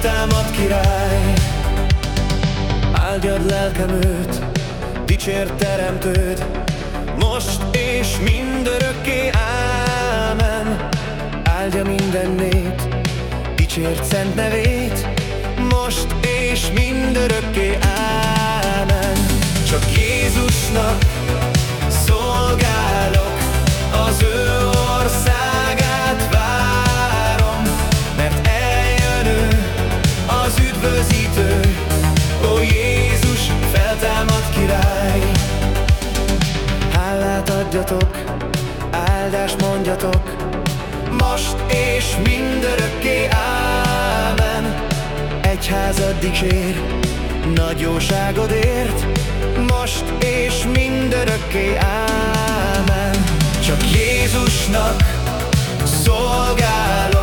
feltámad király. Áldjad lelkem őt, dicsért teremtőd, most és mindörökké, ámen. Áldja minden nép, dicsért szent nevét, adjatok, áldást mondjatok, most és mindörökké, ámen. Egyházad dicsér, nagy jóságodért, most és mindörökké, ámen. Csak Jézusnak szolgálok,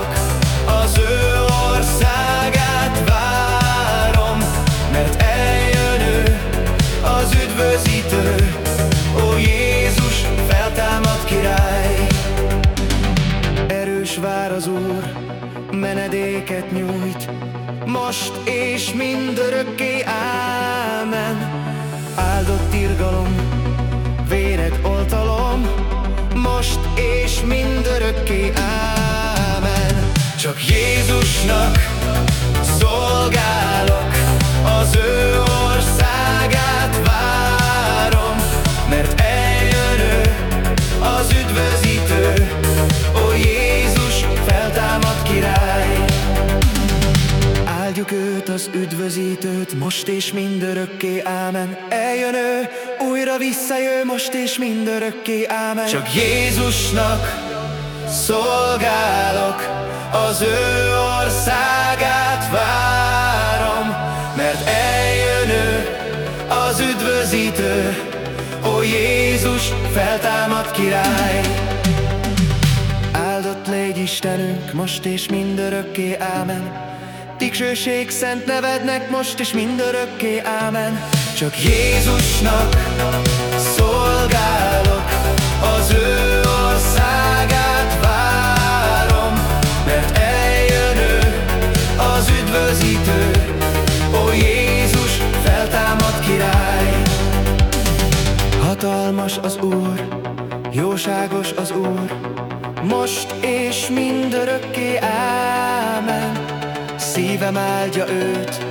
menedéket nyújt, most és mindörökké, ámen. Áldott irgalom, véred oltalom, most és mindörökké, ámen. Csak Jézusnak az üdvözítőt, most és mindörökké, ámen. Eljön ő, újra visszajő, most és mindörökké, ámen. Csak Jézusnak szolgálok, az ő országát várom, mert eljön ő, az üdvözítő, ó Jézus feltámad király. Áldott légy Istenünk, most és mindörökké, ámen. Dicsőség szent nevednek, most és mindörökké, ámen. Csak Jézusnak szolgálok, az ő országát várom, mert eljön ő, az üdvözítő, ó Jézus feltámad király. Hatalmas az Úr, jóságos az Úr, most és mindörökké, ámen. Szívem áldja őt,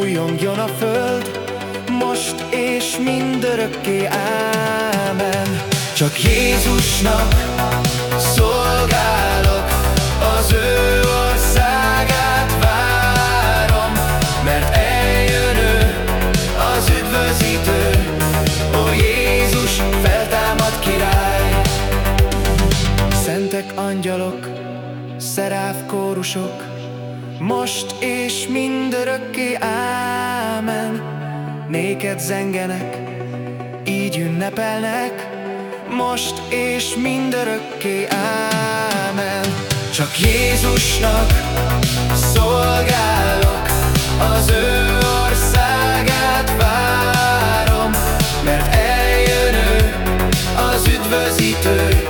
újongjon a föld, most és mindörökké, ámen. Csak Jézusnak szolgálok, az ő országát várom, mert eljön ő, az üdvözítő, ó Jézus feltámad király. Szentek angyalok, szeráv kórusok, most és mindörökké, ámen. Néked zengenek, így ünnepelnek, most és mindörökké, ámen. Csak Jézusnak szolgálok, az ő országát várom, mert eljön az üdvözítő,